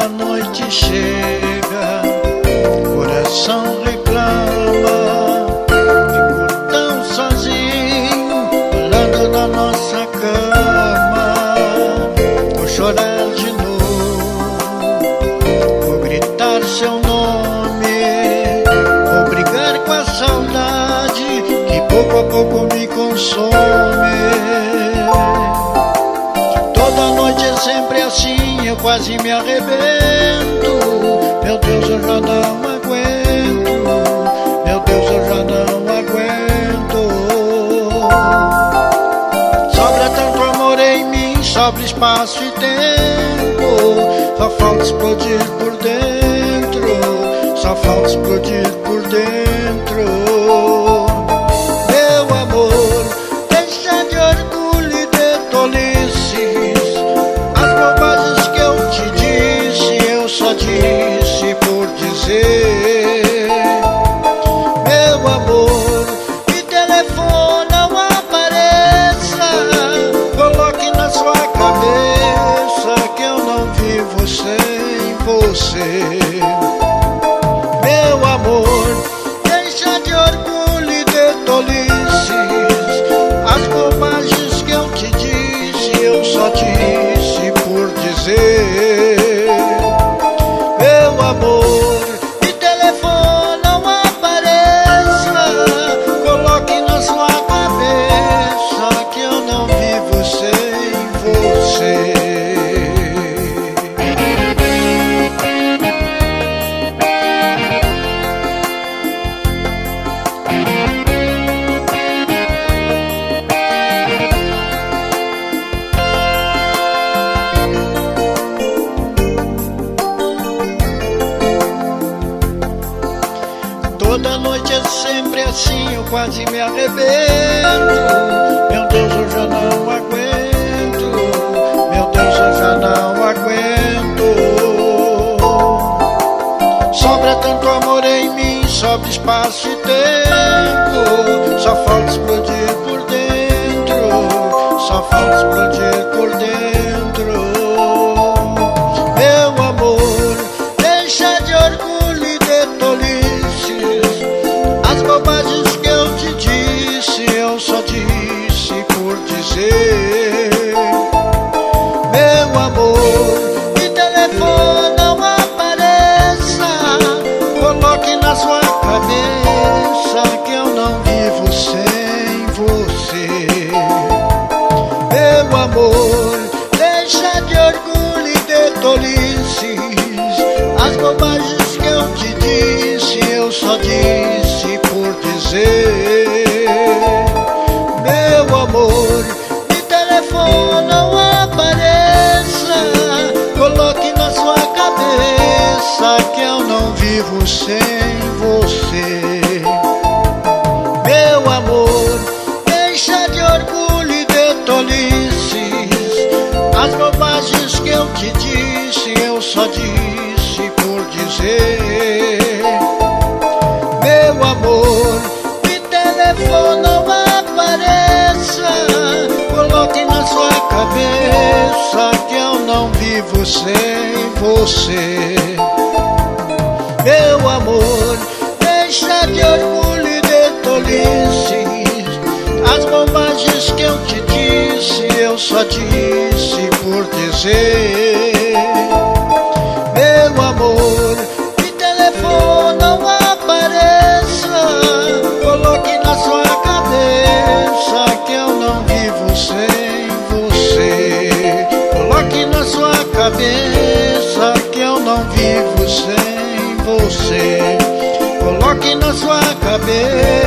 noite chega, coração reclama. Fico tão sozinho, olhando na nossa cama. Vou chorar de novo, vou gritar seu nome. Vou brigar com a saudade que pouco a pouco me consome. Eu quase me arrebento. Meu Deus, eu já não aguento. Meu Deus, eu já não aguento. Sobra tanto amor em mim, sobra espaço e tempo. Só falta explodir por dentro. Só falta explodir por dentro. Meu amor, me telefona ou apareça. Coloque na sua cabeça que eu não vivo sem você. Toda noite é sempre assim, eu quase me arrebento. Meu Deus, eu já não aguento. Meu Deus, eu já não aguento. Sobra tanto amor em mim, sobra espaço e tempo. Só falta explodir bobagens que eu te disse, eu só disse por dizer. Meu amor, me telefona ou apareça. Coloque na sua cabeça que eu não vivo sem você. Meu amor, deixa de orgulho e de tolices. As bobagens que eu te disse, eu só disse dizer. Meu amor, me telefona ou apareça. Coloque na sua cabeça que eu não vivo sem você. cabeça que eu não vivo sem você. Coloque na sua cabeça.